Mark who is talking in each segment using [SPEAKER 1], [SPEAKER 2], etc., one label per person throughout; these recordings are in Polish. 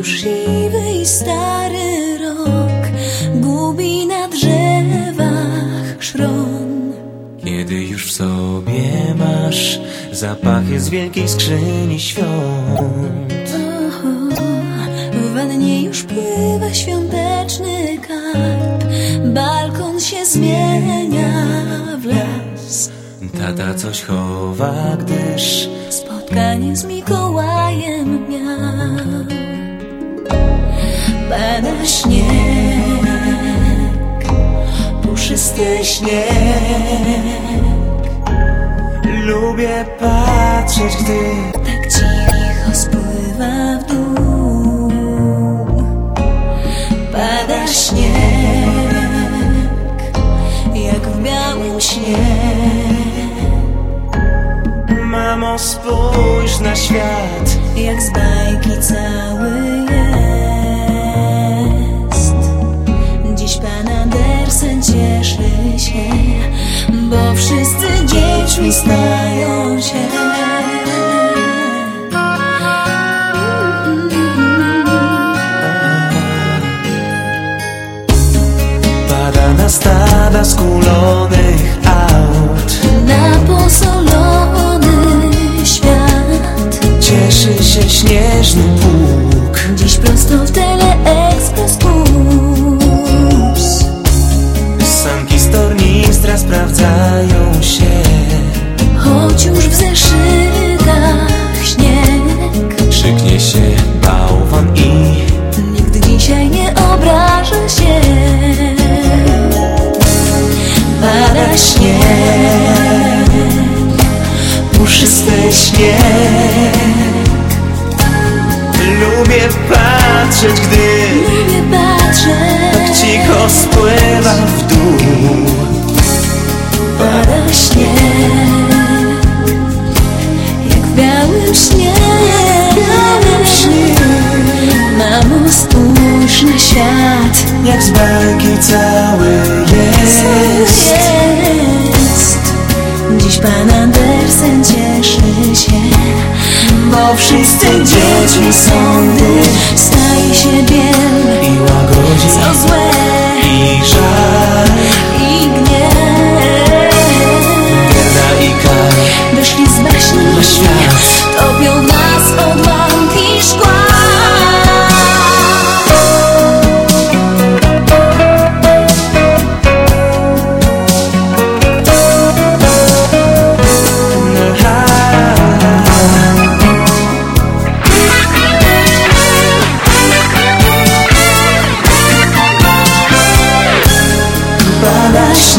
[SPEAKER 1] już siwy i stary rok gubi na drzewach szron.
[SPEAKER 2] Kiedy już w sobie masz zapachy z wielkiej skrzyni świąt.
[SPEAKER 1] Oho, w wannie już pływa świąteczny karp, balkon się zmienia w las.
[SPEAKER 2] Tata coś chowa, gdyż
[SPEAKER 1] Spotkanie z Mikołajem miał. Śnieg, puszysty śnieg.
[SPEAKER 2] lubię patrzeć, gdy
[SPEAKER 1] Tak cicho spływa w dół. Pada śnieg, jak w białym śnie.
[SPEAKER 2] Mamo spójrz na świat
[SPEAKER 1] jak z bajki cały się, bo wszyscy dziećmi stają się.
[SPEAKER 2] Pada na stada skulonych aut.
[SPEAKER 1] Na posolony świat.
[SPEAKER 2] Cieszy się śnieżny pług.
[SPEAKER 1] Dziś prosto w śnieg
[SPEAKER 2] puszysty śnieg Lubię patrzeć, gdy
[SPEAKER 1] Lubię patrzeć.
[SPEAKER 2] cicho spływa w dół.
[SPEAKER 1] Pada śnieg Jak w białym śnie Mamo spójrz na świat.
[SPEAKER 2] Jak z bajki cały
[SPEAKER 1] dziećmi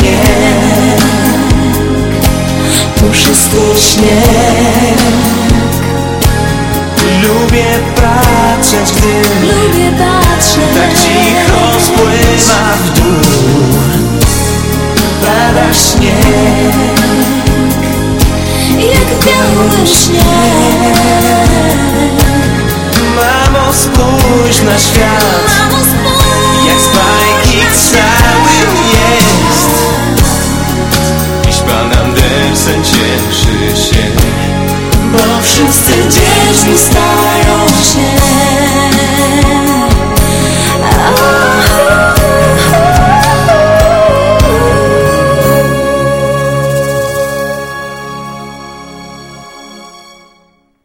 [SPEAKER 2] śnieg.
[SPEAKER 1] Puszysty śnieg.
[SPEAKER 2] Lubię patrzeć, gdy
[SPEAKER 1] Lubię patrzeć.
[SPEAKER 2] tak cicho spływa w dół. Pada śnieg.
[SPEAKER 1] Jak w białym śnie
[SPEAKER 2] Mamo spójrz na świat
[SPEAKER 1] Bo wszyscy dziećmi stają się.